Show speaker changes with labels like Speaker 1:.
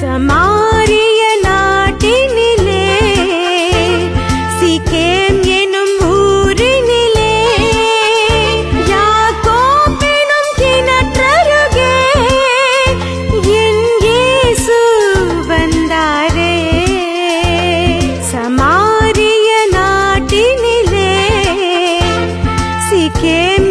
Speaker 1: சமாரிய நாட்டினிலே சிகேம் எனும் ஊரினிலே யாக்கோபெனும் கிணற்றருகே என் இயேசு வந்தாரே. சமாரிய நாட்டினிலே சிகேம்